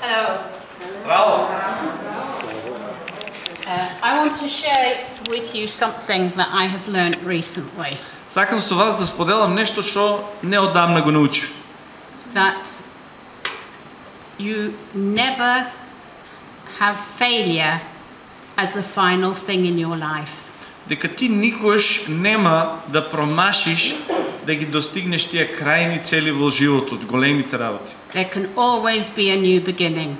Hello. Здраво! Uh, I want to share with you something that I have learned recently. Сакам со вас да споделам нешто што неодамна го научив. That you never have failure as the final thing in your life. Дека ти никош нема да промашиш да ги достигнеш тие крајни цели во животот, големите работи. There can always be a new beginning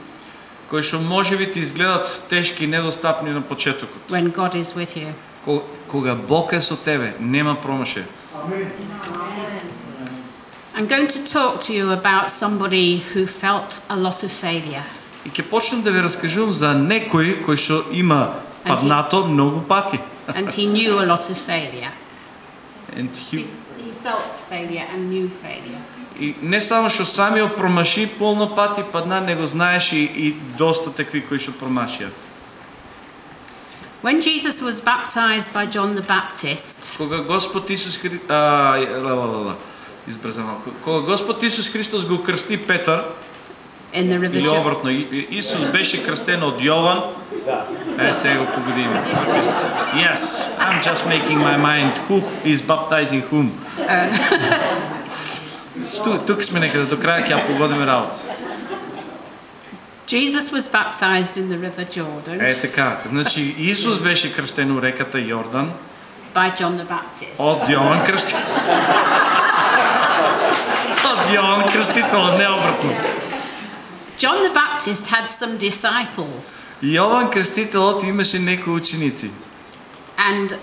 Кои што можеби ти изгледат тешки и недостапни на почетокот. when God is with you. Ко- Кога Бог е со тебе, нема промашај. I'm going to talk to you about somebody who felt a lot of failure. И ќе почнем да ви раскажувам за некој кој што има паднато многу пати. And he knew a lot of failure. And he felt failure and knew failure. И не само што самиот промаши полно пати падна, него знаеш и, и доста такви кои што промашија. When Jesus was baptized by John the Baptist, Кога Господ Исус Хри... а, ла, ла, ла, ла. Избрза малку. Кога Господ Исус Христос го крсти Петар, in the river или Jordan, обратно, Исус беше крстен од Јован. Е, сега го погодиме. Yes, I'm just making my mind. Who is baptizing whom? Ту, тук сме некаде, до краја ќе погодиме работа. Jesus was baptized in the river Jordan Е така, значи Исус беше крстен у реката Јордан by John the Baptist. од Јован Крстител. Од Јован Крстител, не обратно. John the Baptist had some disciples, Јован Крстителот имаше некои ученици. and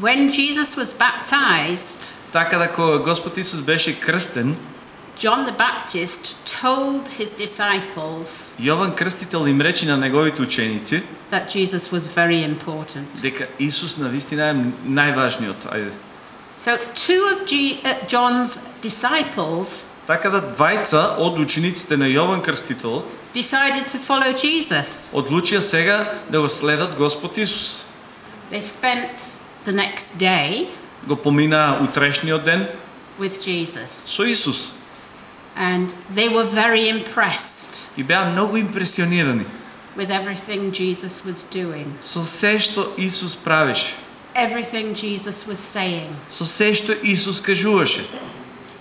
when Jesus was baptized, Така да кога Господ Исус беше крстен, John the Baptist told his disciples Јован Крстител им рече на неговите ученици that Jesus was very important. дека Исус навистина е најважниот. Ајде. So, two of G- uh, John's disciples Така да двајца од учениците на Јован Крстителот decided to follow Jesus. одлучија сега да го следат Господ Исус. They spent the next day Го поминаа утрешниот ден with Jesus, со Исус and they were very impressed и беа многу импресионирани with everything Jesus was doing, со се што Исус правеше, everything Jesus was saying. со се што Исус кажуваше.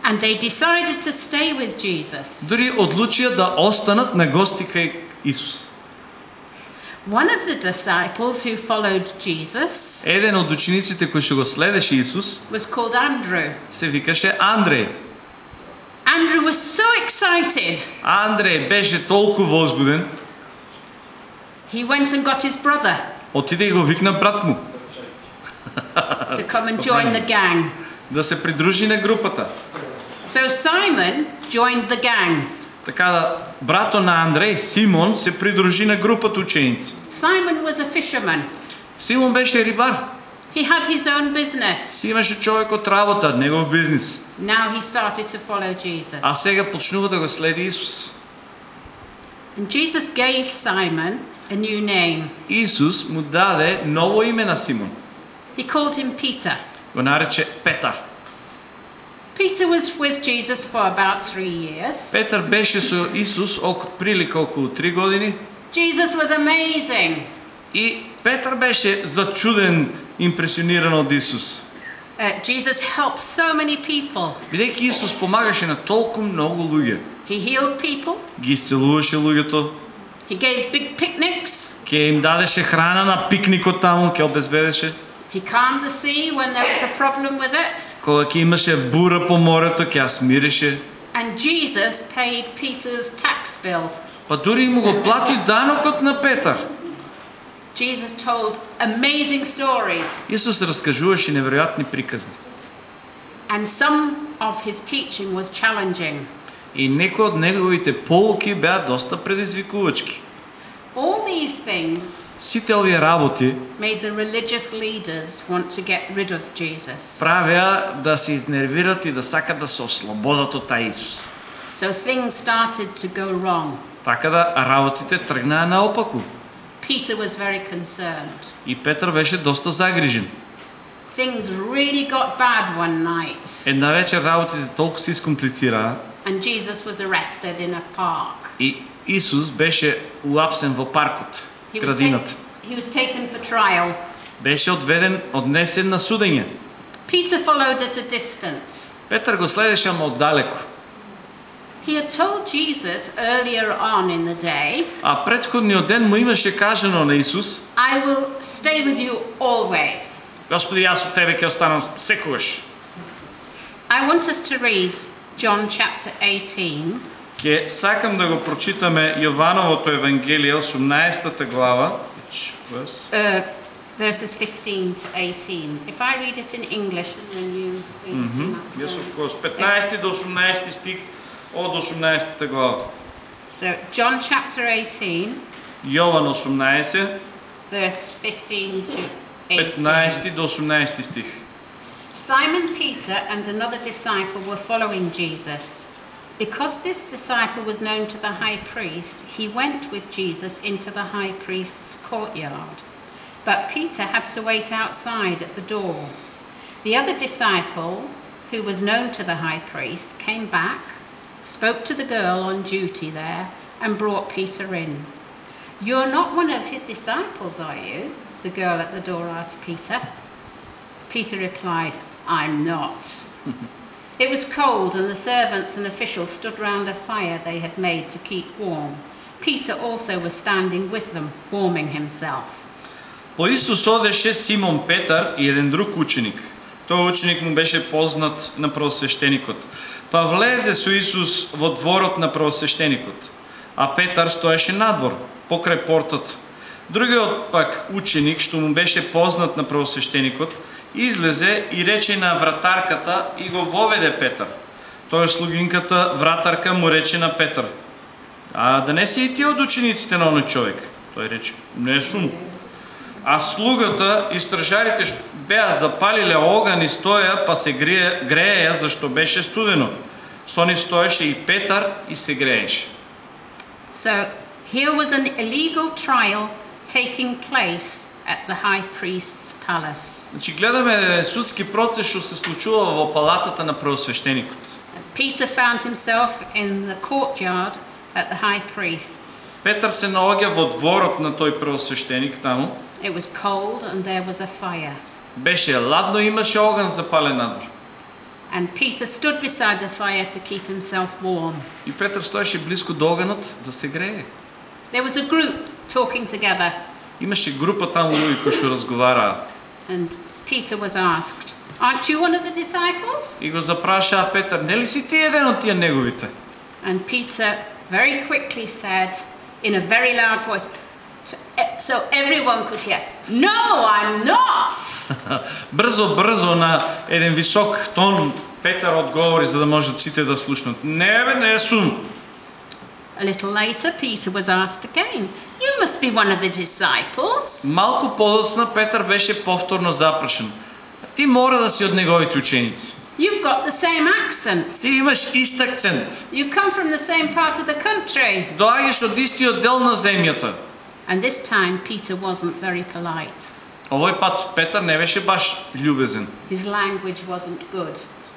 And they decided to stay with Jesus. Дури одлучија да останат на гости кај Исус. One of the disciples who followed Jesus Еден од учениците кој што го следеше Исус was called Andrew. се викаше Андреј. Andrew was so excited. Андреј беше толку возбуден, He went and got his brother отиде и го викна брат му to come and join the gang. да се придружи на групата. So Simon joined the gang. Така да брато на Андреј, Симон, се придружи на групата ученици. Simon was a fisherman. Симон беше рибар. He had his own Си business. имаше човек од работа, негов бизнис. Now he started to follow Jesus. А сега почнува да го следи Исус. And Jesus gave Simon a new name. Исус му даде ново име на Симон. He called him Peter. Го нарече Петар. Peter was with Jesus for about three years. Петар беше со Исус око прилика околу 3 години Jesus was amazing. и Петар беше зачуден, импресиониран од Исус. Uh, Jesus helped so many people. Бидејќи Исус помагаше на толку многу луѓе. He healed people. Ги исцелуваше луѓето, He gave big picnics. ќе им дадеше храна на пикникот таму, ќе обезбедеше. He calmed the sea when there was a problem with it. Кога ќе имаше бура по морето, ќе ја смиреше. And Jesus paid Peter's tax bill. Па дури и му го плати данокот на Петар. Jesus told amazing stories. Исус раскажуваше неверојатни приказни. And some of his teaching was challenging. И некои од неговите полуки беа доста предизвикувачки. All these things Сите овие работи made the religious leaders want to get rid of Jesus. правеа да се изнервират и да сакат да се ослободат од тај Исус. So things started to go wrong. Така да работите тргнаа наопаку. Peter was very concerned. И Петар беше доста загрижен. things really got bad one night, Една вечер работите толкова се изкомплицираа and Jesus was arrested in a park. и Исус беше уапсен во паркот, градината. ta- he was taken for trial. Беше одведен, однесен на судење. Peter followed at a distance. Петър го следеше, ама отдалеко. He had told Jesus earlier on in the day, А предходниот ден му имаше кажано на Исус, I will stay with you always. Господи, јас од Тебе ќе останам секогаш. I want us to read John chapter 18, Ке сакам да го прочитаме Јовановото Евангелие, 18 глава. Which verse? uh, verses 15 to 18. If I read it in English and then you read it in us, Yes, uh, of course. 15 до 18 стих од 18 глава. So, John chapter 18, Јован 18, verse 15 to 18. 15 до 18 стих. Simon Peter and another disciple were following Jesus. Because this disciple was known to the high priest, he went with Jesus into the high priest's courtyard. But Peter had to wait outside at the door. The other disciple, who was known to the high priest, came back, spoke to the girl on duty there, and brought Peter in. You're not one of his disciples, are you? The girl at the door asked Peter. Peter replied, I'm not. it was cold, and the servants and officials stood round a fire they had made to keep warm. Peter also was standing with them, warming himself. По Исус одеше Симон Петар и еден друг ученик. Тој ученик му беше познат на првосвещеникот. Па влезе со Исус во дворот на првосвещеникот, а Петар стоеше надвор, покрај портот. Другиот пак ученик, што му беше познат на првосвещеникот, излезе и рече на вратарката и го воведе Петар. Тој слугинката вратарка му рече на Петар, а да не си и ти од учениците на оној човек? Тој рече, не сум. А слугата и стражарите беа запалиле оган и стоја, па се грее, грееја зашто беше студено. Со нив стоеше и Петар и се грееше. So here was an illegal trial taking place at the high priest's palace. Значи гледаме еден судски процес што се случува во палатата на првосвещеникот. Peter found himself in the courtyard at the high priest's. Петар се наоѓа во дворот на тој првосвещеник таму. It was cold and there was a fire. Беше ладно, имаше оган запален надвор. And Peter stood beside the fire to keep himself warm. И Петар стоеше близко до оганот да се грее. There was a group talking together, Имаше група таму луѓе кои што разговараа. and Peter was asked, Aren't you one of the disciples? И го запрашаа Петар, нели си ти еден од тие неговите? And Peter very quickly said, in a very loud voice, to- eh, so everyone could hear, No, I'm not. брзо, брзо на еден висок тон Петар одговори за да можат сите да слушнат. Не бе, не сум. A little later, Peter was asked again, You must be one of the disciples. Малку подоцна Петар беше повторно запрашен. Ти мора да си од неговите ученици. You've got the same accent. Ти имаш ист акцент. You come from the same part of the country. Доаѓаш од истиот дел на земјата. And this time, Peter wasn't very polite. Овој пат Петар не беше баш љубезен. His language wasn't good.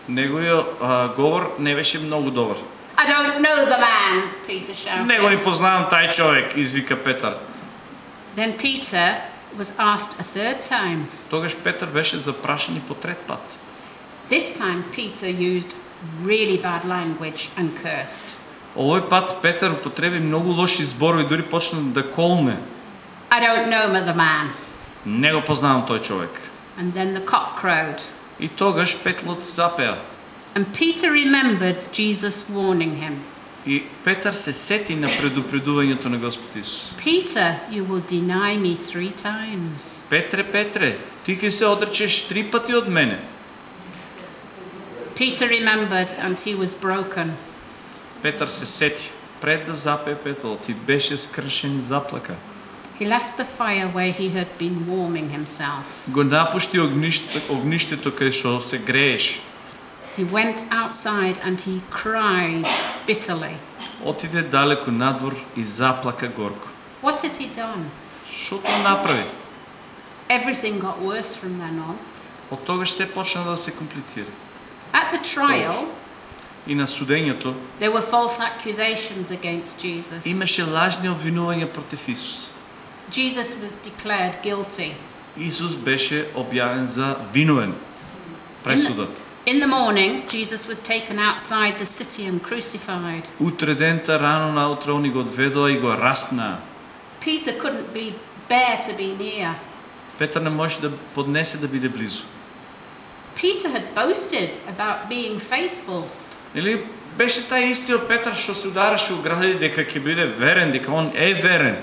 Неговиот а, говор не беше многу добар. I don't know the man, Peter Не го ни shouted. познавам тај човек, извика Петар. Then Peter was asked a third time. Тогаш Петар беше запрашен и по трет пат. This time, Peter used really bad language and cursed. Овој пат Петар употреби многу лоши зборови, дури почна да колне. I don't know the man. Не го познавам тој човек. And then the cock crowed. И тогаш петлот запеа. And Peter remembered Jesus warning him И Петар се сети на предупредувањето на Господ Исус. Peter, you will deny me three times. Петре, Петре, ти ќе се одречеш три пати од мене. Peter remembered and he was broken. Петар се сети. Пред да запее петлот и беше скршен и заплака. He left the fire where he had been warming himself. Го напушти огниште, огништето кај што се грееше. He went outside and he cried bitterly. Отиде далеко надвор и заплака горко. What had he done? Што тоа направи? Everything got worse from then on. От тогаш се почна да се комплицира. At the trial, И на судењето there were false accusations against Jesus. имаше лажни обвинувања против Исус. Jesus was declared guilty. Исус беше објавен за виновен. Пресуда. In the morning, Jesus was taken outside the city and crucified. Утре дента рано наутро они го одведоа и го распнаа. Peter couldn't be bear to be near. Петар не може да поднесе да биде близо. Peter had boasted about being faithful. Или беше тај истиот Петар што се удараше у гради дека ќе биде верен, дека он е верен.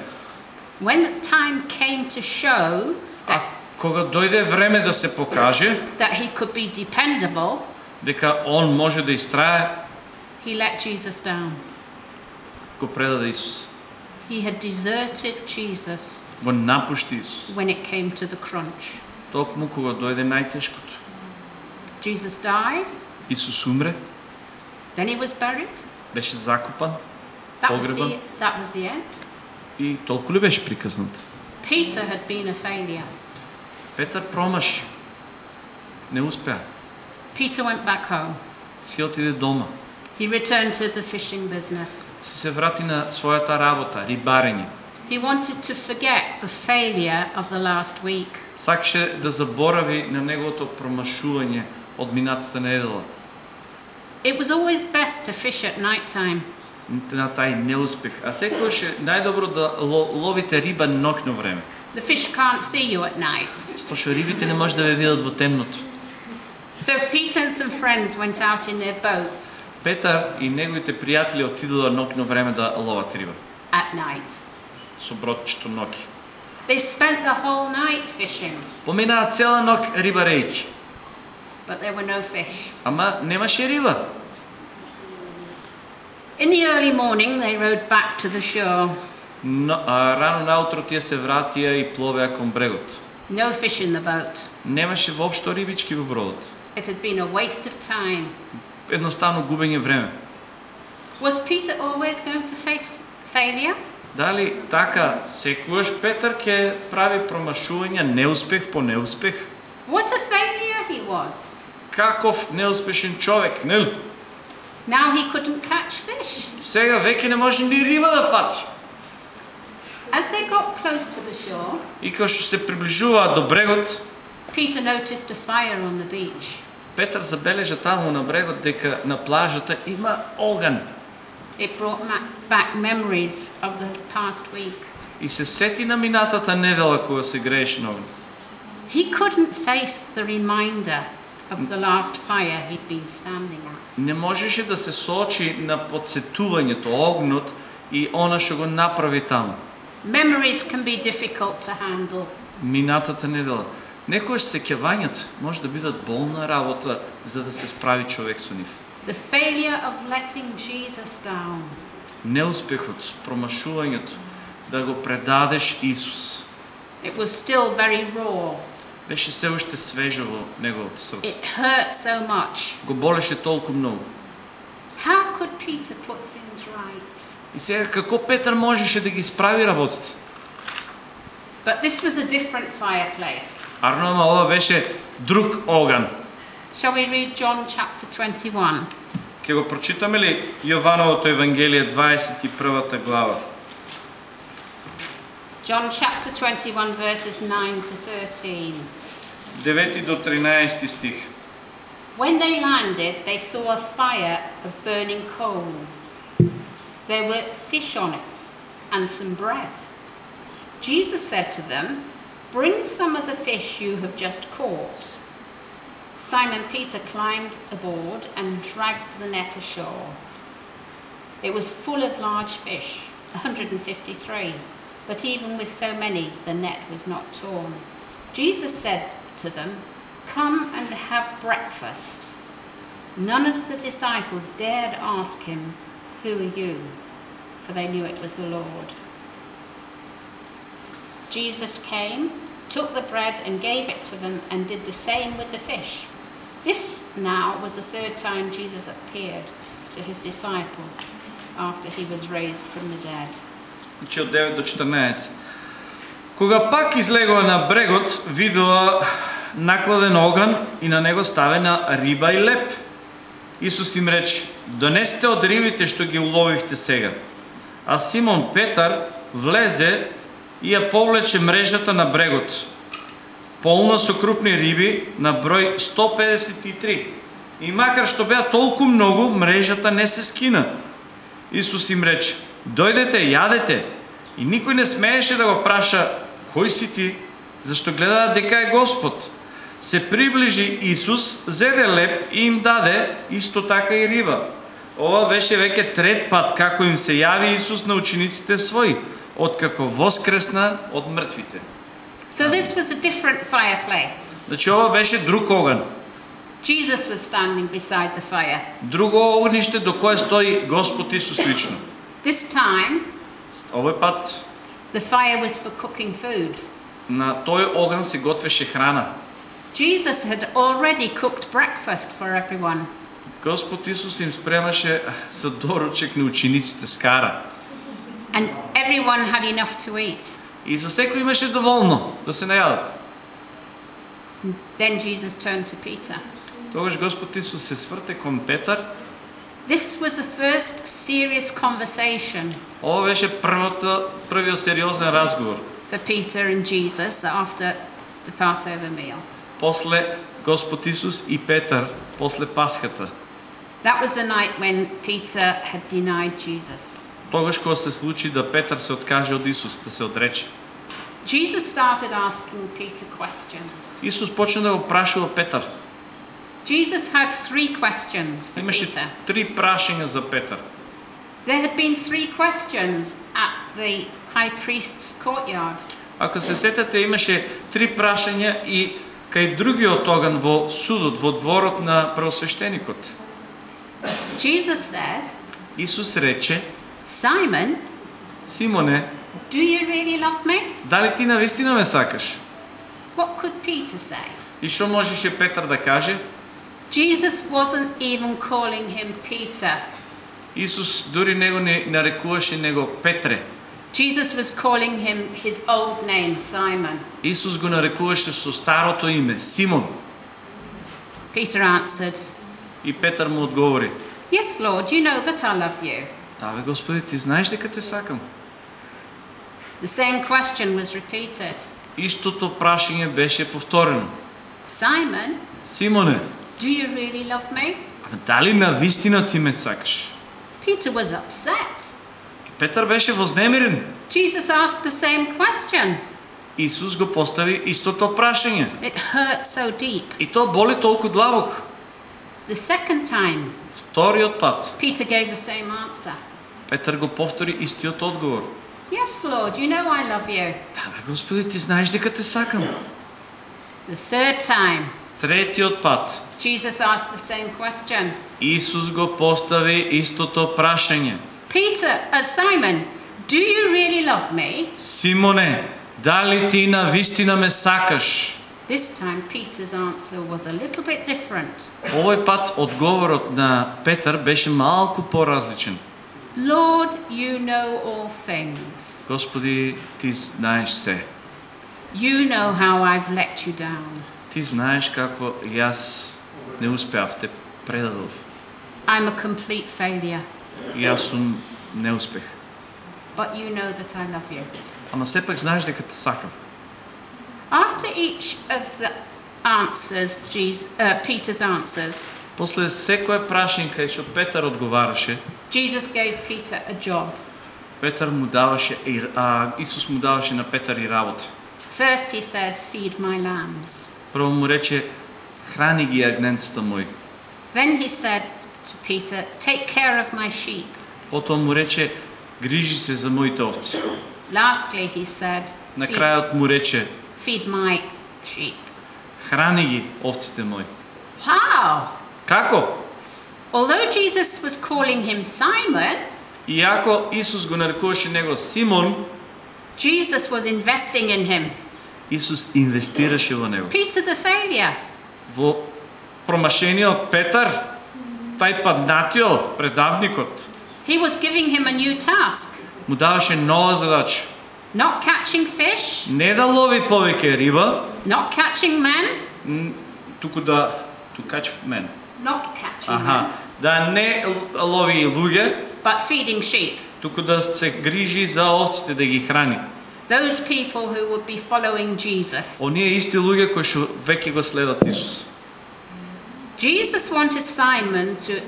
When the time came to show А that, кога дојде време да се покаже that he could be dependable, дека он може да истрае, he let Jesus down. го предаде Исус. He had deserted Jesus Го напушти Исус. when it came to the crunch. Токму кога дојде најтешкото. Jesus died, Исус умре, then he was buried. беше закопан Pogreban. that was the end. и толку ли беше приказнат? Peter had been a failure. Петар промаши. Не успя. Peter went back home. Си отиде дома. He returned to the fishing business. Си се врати на својата работа, рибарење. He wanted to forget the failure of the last week. Сакаше да заборави на неговото промашување од минатата недела. It was always best to fish at night time. На тај неуспех. А секогаш е најдобро да ло- ловите риба ноќно време. The fish can't see you at night. Што што рибите не може да ве видат во темното. So Peter and some friends went out in their boat Петар и неговите пријатели отидоа ноќно време да ловат риба. at night. Со бродчето ноќи. They spent the whole night fishing, Поминаа цела ноќ рибарејќи. but there were no fish. Ама немаше риба. In the early morning, they rowed back to the shore. Но, а, рано наутро тие се вратија и пловеа кон брегот. No fish in the boat. Немаше воопшто рибички во бродот. It had been a waste of time. Едноставно губење време. Was Peter always going to face failure? Дали така секогаш Петар ќе прави промашувања, неуспех по неуспех? What a failure he was! Каков неуспешен човек, не? Now he couldn't catch fish. Сега веќе не може ни риба да фати. As they got close to the shore, И кога што се приближуваат до брегот, Peter noticed a fire on the beach. Петар забележа таму на брегот дека на плажата има оган It brought ma- back memories of the past week. и се сети на минатата недела кога се грееше на огнот. He couldn't face the reminder of the last fire he'd been standing at. Не можеше да се соочи на подсетувањето, огнот и она што го направи таму. Memories can be difficult to handle. Минатата недела. Некојаш сеќавањата може да бидат болна работа за да се справи човек со нив. The failure of letting Jesus down. Неуспехот, промашувањето, да го предадеш Исус. It was still very raw. Беше се уште свежо во неговото срце. It hurt so much. Го болеше толку многу. How could Peter put things right? И сега како Петар можеше да ги справи работите? But this was a different fireplace. Арно, ама ова беше друг оган. Shall we read John chapter 21? Ке го прочитаме ли Јовановото Евангелие 21 глава? John chapter 21, verses 9 to 13. 9 до 13 стих. When they landed, they saw a fire of burning coals. there were fish on it and some bread. Jesus said to them, Bring some of the fish you have just caught. Simon Peter climbed aboard and dragged the net ashore. It was full of large fish, 153, but even with so many, the net was not torn. Jesus said to them, Come and have breakfast. None of the disciples dared ask him, Who are you? For they knew it was the Lord. Jesus came, took the bread and gave it to them, and did the same with the fish. This now was the third time Jesus appeared to his disciples after he was raised from the dead. Значи од 9 до 14. Кога пак излегоа на брегот, видоа накладен оган и на него ставена риба и леп. Исус им рече, донесете од рибите што ги уловивте сега. А Симон Петар влезе и ја повлече мрежата на брегот. Полна со крупни риби на број 153. И макар што беа толку многу, мрежата не се скина. Исус им рече, дојдете, јадете. И никој не смееше да го праша, кој си ти, зашто гледаат дека е Господ. Се приближи Исус, зеде леп и им даде исто така и риба. Ова беше веќе трет пат како им се јави Исус на учениците своји, откако воскресна од мртвите. So this was a different fireplace. Значи ова беше друг оган, Jesus was standing beside the fire. друго огниште до кое стои Господ Исус лично. This time, Овој пат the fire was for cooking food. на тој оган се готвеше храна. Jesus had already cooked breakfast for everyone. Господ Исус им спремаше за доручек на учениците скара. And everyone had enough to eat. И за секој имаше доволно да се најадат. Then Jesus turned to Peter. Тогаш Господ Исус се сврте кон Петар. This was the first serious conversation Ова беше првата, првиот сериозен разговор. for Peter and Jesus after the Passover meal. После Господ Исус и Петар, после Пасхата. That was the night when Peter had denied Jesus. Тогаш кога се случи да Петар се откаже од Исус, да се отрече. Jesus started asking Peter questions. Исус почна да го прашува Петар. Jesus had three questions for Имаше Peter. три прашања за Петар. There had been three questions at the high priest's courtyard. Ако се сетате, имаше три прашања и кај другиот оган во судот, во дворот на првосвещеникот. Jesus said, Исус рече, Simon, Симоне, do you really love me? дали ти навистина ме сакаш? What could Peter say? И што можеше Петар да каже? Jesus wasn't even calling him Peter. Исус дури него не нарекуваше него Петре. Jesus was calling him his old name, Simon. Исус го нарекуваше со старото име Симон. Peter answered, И Петар му одговори: Yes, Lord, you know that I love you. Да, бе, Господи, ти знаеш дека те сакам. The same question was repeated. Истото прашање беше повторено. Simon, Симоне, do you really love me? а дали на вистина ти ме сакаш? Peter was upset. И Петар беше вознемирен. Jesus asked the same question. Исус го постави истото прашање. It hurt so deep. И то боли толку длабоко. The second time, Вториот пат, Peter gave the same answer. Петар го повтори истиот одговор. Yes, Lord, you know I love you. Да, бе, Господи, ти знаеш дека те сакам. The third time, Третиот пат, Jesus asked the same question. Исус го постави истото прашање. Peter, uh, Simon, do you really love me? Симоне, дали ти на вистина ме сакаш? This time, Peter's answer was a little bit different. Овој пат одговорот на Петар беше малку поразличен. Lord, you know all things. Господи, ти знаеш се. You know how I've let you down. Ти знаеш како јас не успеав, те предадов. I'm a complete failure, Јас сум неуспех. but you know that I love you. Ама сепак знаеш дека те сакам. After each of the answers, Jesus, uh, Peter's answers, После секое прашање кај што Петар одговараше, Jesus gave Peter a job. Петар му даваше и а, Исус му даваше на Петар и работа. First, he said, Feed my lambs. Прво му рече храни ги агненцата мои. Then he said to Peter, Take care of my sheep. Потоа му рече грижи се за моите овци. Lastly, he said, На Feed, крајот му рече feed my sheep. храни ги овците мои. How? Како? Although Jesus was calling him Simon, Иако Исус го нарекуваше него Симон, Jesus was investing in him. Исус инвестираше во него. Peter the failure. Во промашениот Петар, тај паднатиот предавникот, He was giving him a new task. му даваше нова задача. Not catching fish, Не да лови повеќе риба, not catching men, туку да to catch men. not catching Аха, them, да не лови луѓе, but feeding sheep. туку да се грижи за овците да ги храни. Those people who would be following Jesus. Оние исти луѓе кои што веќе го следат Исус. Jesus wanted Simon to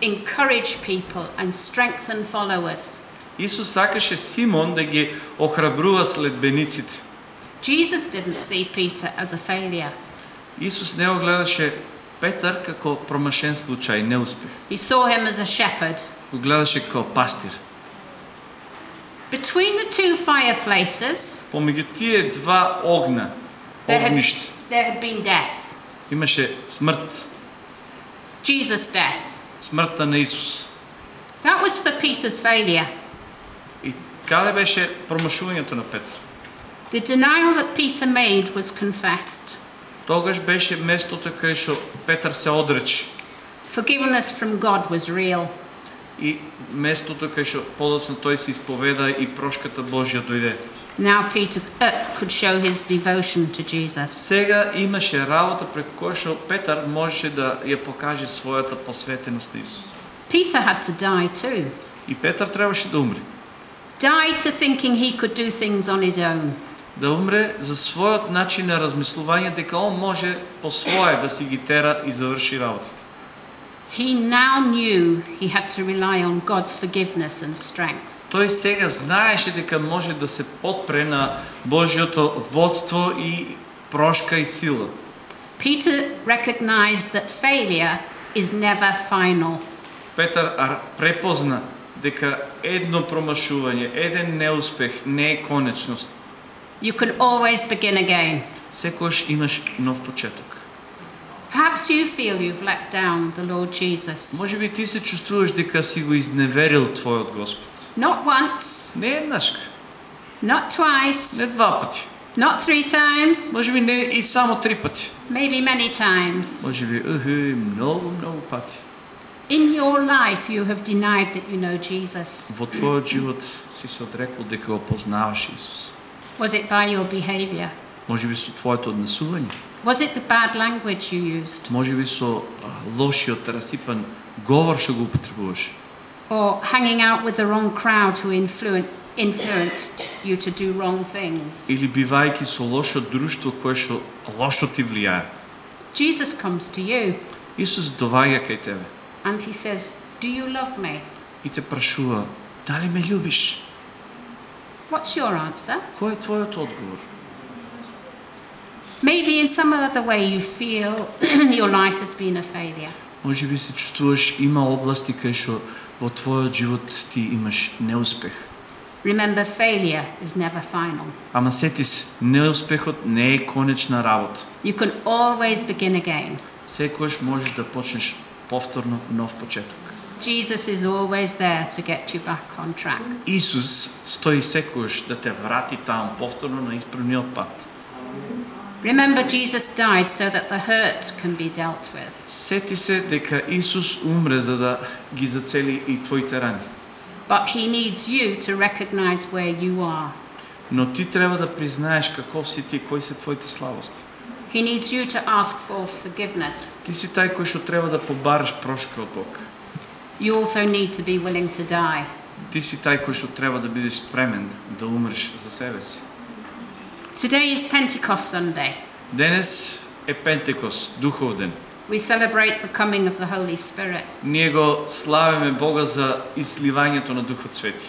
encourage people and strengthen followers. Исус сакаше Симон да ги охрабрува следбениците. Jesus didn't see Peter as a failure. Исус не го гледаше Петар како промашен случај, неуспех. He saw him as a shepherd. Го гледаше како пастир. Between the two fireplaces, Помеѓу тие два огна, there had, огништа, there had been death. имаше смрт. Jesus' death. Смртта на Исус. That was for Peter's failure. И каде беше промашувањето на Петар? The denial that Peter made was confessed. Тогаш беше местото кај што Петар се одрече Forgiveness from God was real. и местото кај што подоцна тој се исповеда и прошката Божја дојде. Now Peter uh, could show his devotion to Jesus. Сега имаше работа преку која што Петар можеше да ја покаже својата посветеност на Исус. Peter had to die too. И Петар требаше да умре. Die to thinking he could do things on his own. Да умре за својот начин на размислување дека он може по свое да си ги тера и заврши работата. He now knew he had to rely on God's forgiveness and strength. Тој сега знаеше дека може да се подпре на Божјото водство и прошка и сила. Peter recognized that failure is never final. Петар ар- препозна дека едно промашување, еден неуспех не е конечност. You can always begin again. Секојаш имаш нов почеток. Perhaps you feel you've let down the Lord Jesus. Може би ти се чувствуваш дека си го изневерил твојот Господ. Not once, Не еднаш, not не twice, два пати. not three times, Може би не и само три пати. maybe many times. Може би уху, многу, многу пати. In your life, you have denied that you know Jesus. Во твојот живот си се одрекол дека го познаваш Исус. Was it by your behavior? Може би со твоето однесување, Was it the bad language you used? може би со лошиот расипан говор што го употребуваш. Or hanging out with the wrong crowd who influen- influenced you to do wrong things? Или бивајќи со лошо друштво кое што лошо ти влијае. Jesus comes to you Исус доаѓа кај тебе and he says, Do you love me? и те прашува, дали ме љубиш? What's your answer? Кој е твојот одговор? Maybe in some other way you feel your life has been a failure. Може би се чувствуваш има области кај што во твојот живот ти имаш неуспех. Remember, failure is never final. Ама сети се, неуспехот не е конечна работа. You can always begin again. Секојаш можеш да почнеш повторно нов почеток. Jesus is always there to get you back on track. Исус стои секојаш да те врати таму повторно на исправниот пат. Remember, Jesus died so that the hurt can be dealt with. Сети се дека Исус умре за да ги зацели и твоите рани. But he needs you to recognize where you are. Но ти треба да признаеш каков си ти, кои се твоите слабости. He needs you to ask for forgiveness. Ти си тај кој што треба да побараш прошка од Бог. You also need to be willing to die. Ти си тај кој што треба да бидеш спремен да умреш за себе си. Today is Pentecost Sunday. Денес е Пентекос, духов ден. We celebrate the coming of the Holy Spirit. Ние го славиме Бога за изливањето на Духот Свети.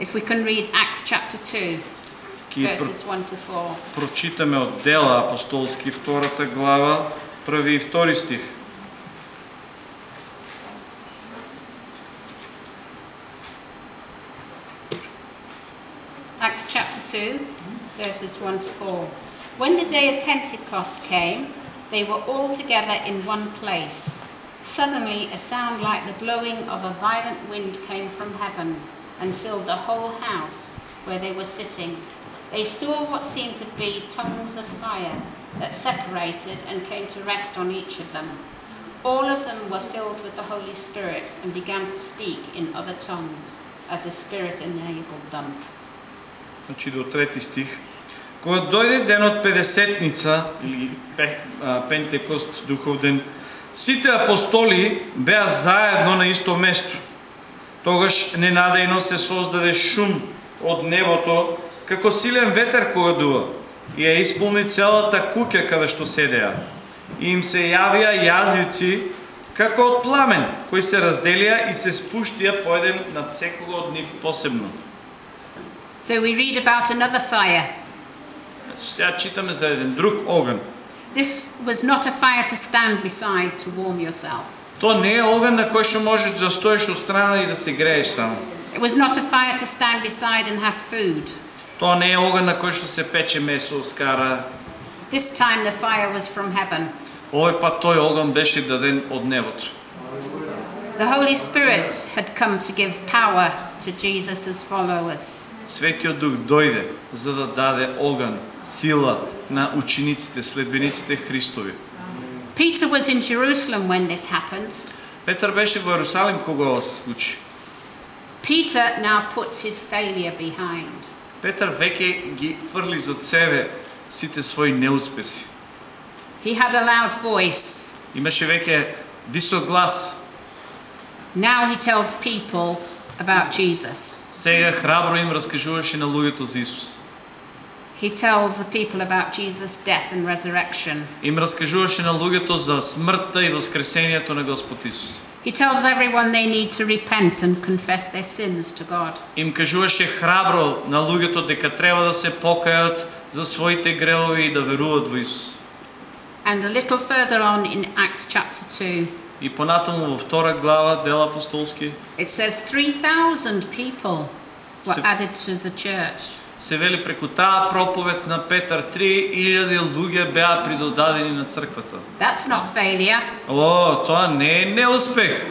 If we can read Acts chapter 2, Ки про- verses 1 to 4. прочитаме од Дела апостолски втората глава, први и втори стих. verses 1 to 4. When the day of Pentecost came, they were all together in one place. Suddenly, a sound like the blowing of a violent wind came from heaven and filled the whole house where they were sitting. They saw what seemed to be tongues of fire that separated and came to rest on each of them. All of them were filled with the Holy Spirit and began to speak in other tongues as the Spirit enabled them. Значи до трети стих. Кога дојде денот Педесетница или Пе- а, Пентекост, духов ден, сите апостоли беа заедно на исто место. Тогаш ненадејно се создаде шум од небото, како силен ветер кога дува, и ја исполни целата куќа каде што седеа. И им се јавија јазици како од пламен, кои се разделија и се спуштија по еден над секого од нив посебно. So we read about another fire. Значи, Сега читаме за еден друг оган. This was not a fire to stand beside to warm yourself. То не е оган на кој што можеш да стоиш од страна и да се грееш само. It was not a fire to stand beside and have food. Тоа не е оган на кој што се пече месо, скара. This time the fire was from heaven. Овој пат тој оган беше даден од небото. The Holy Spirit had come to give power to Jesus' followers. Светиот Дух дојде за да даде оган, сила на учениците, следбениците Христови. Peter was in Jerusalem when this happened. Петар беше во Ерусалим кога ова се случи. Peter now puts his failure behind. Петар веќе ги фрли зад себе сите своји неуспеси. He had a loud voice. Имаше веќе висок глас. Now he tells people about Jesus. Сега храбро им раскажуваше на луѓето за Исус. He tells the people about Jesus' death and resurrection. Им раскажуваше на луѓето за смртта и воскресението на Господ Исус. He tells everyone they need to repent and confess their sins to God. Им кажуваше храбро на луѓето дека треба да се покајат за своите гревови и да веруваат во Исус. And a little further on in Acts chapter 2, И понатаму во втора глава дел апостолски it says 3,000 people were Se- added to the church. Се вели преку таа проповед на Петар 3000 луѓе беа придодадени на црквата. That's not failure. О, тоа не е неуспех.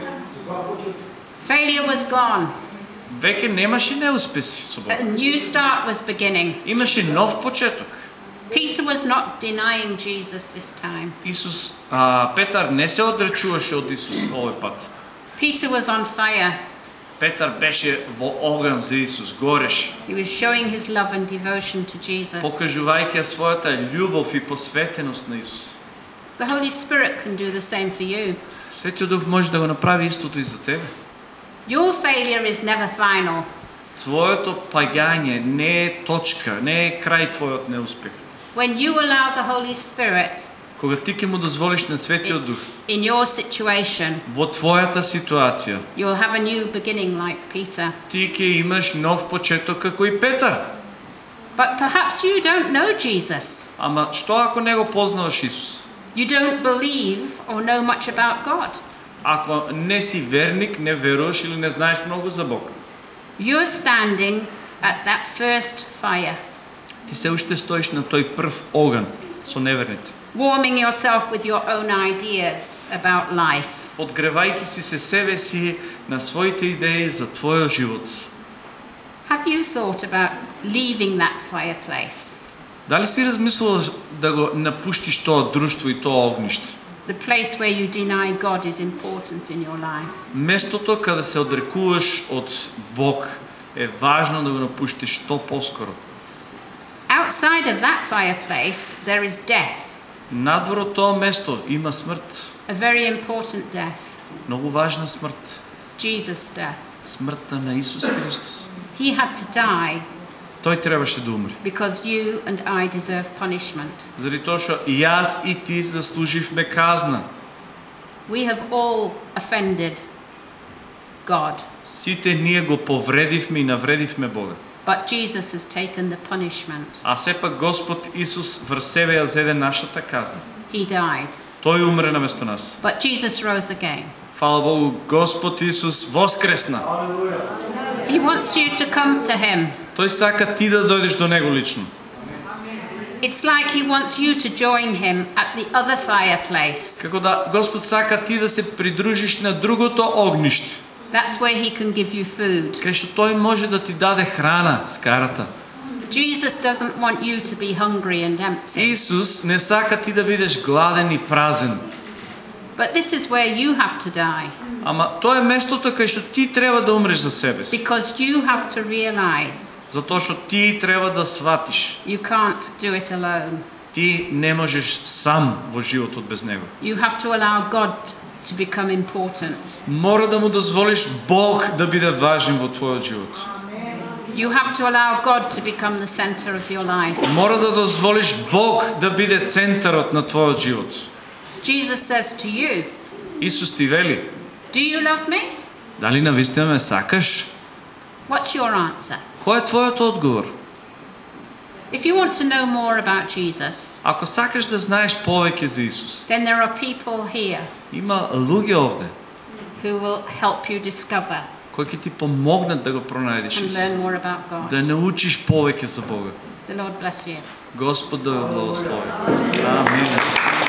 Failure was gone. Веќе немаше неуспеси со Бог. A new start was beginning. Имаше нов почеток. Peter was not denying Jesus this time. Исус, а, Петар не се одречуваше од Исус овој пат. Peter was on fire. Петар беше во оган за Исус, гореше, He was showing his love and devotion to Jesus. покажувајќи ја својата љубов и посветеност на Исус. The Holy Spirit can do the same for you. Светиот Дух може да го направи истото и за тебе. Your failure is never final. Твоето паѓање не е точка, не е крај твојот неуспех. When you allow the Holy Spirit Кога ти ќе му дозволиш на Светиот Дух in your situation, во твојата ситуација, you'll have a new beginning like Peter. ти ќе имаш нов почеток како и Петар. But perhaps you don't know Jesus. Ама што ако не го познаваш Исус? You don't believe or know much about God. Ако не си верник, не веруваш или не знаеш многу за Бог, You're standing at that first fire, ти се уште стоиш на тој прв оган со неверните. warming yourself with your own ideas about life. Подгревајќи си се себе си на своите идеи за твојот живот. Have you thought about leaving that fireplace? Дали си размислувал да го напуштиш тоа друштво и тоа огниште? The place where you deny God is important in your life. Местото каде се одрекуваш од Бог е важно да го напуштиш што поскоро. Outside of that fireplace, there is death, Надвор од тоа место има смрт, a very important death многу важна смрт, Jesus' death. смртта на Исус Христос. He had to die Тој требаше да умре. because you and I deserve punishment. Заради тоа што јас и ти заслуживме казна. We have all offended God, Сите ние го повредивме и навредивме Бога. but Jesus has taken the punishment. А сепак Господ Исус врз себе ја зеде нашата казна. He died, Тој умре наместо нас. but Jesus rose again. Фала Богу, Господ Исус воскресна. He wants you to come to Him. Тој сака ти да дојдеш до него лично. It's like He wants you to join Him at the other fireplace. Како да Господ сака ти да се придружиш на другото огниште, That's where He can give you food. кај што тој може да ти даде храна, скарата. Jesus doesn't want you to be hungry and empty. Исус не сака ти да бидеш гладен и празен. But this is where you have to die Ама тоа е местото кај што ти треба да умреш за себе си. because you have to realize Затоа што ти треба да сватиш. you can't do it alone. Ти не можеш сам во животот без него. You have to allow God to become important. Мора да му дозволиш Бог да биде важен во твојот живот. You have to allow God to become the center of your life. Мора да дозволиш Бог да биде центарот на твојот живот. Jesus says to you, Исус ти вели, Do you love me? дали навистина ме сакаш? What's your answer? Кој е твојот одговор? If you want to know more about Jesus, Ако сакаш да знаеш повеќе за Исус, then there are people here има луѓе овде who will help you discover кои ќе ти помогнат да го пронајдеш and Исус. learn more about God. Да научиш повеќе за Бога. The Lord bless you. Господ да ве благослови. Амин.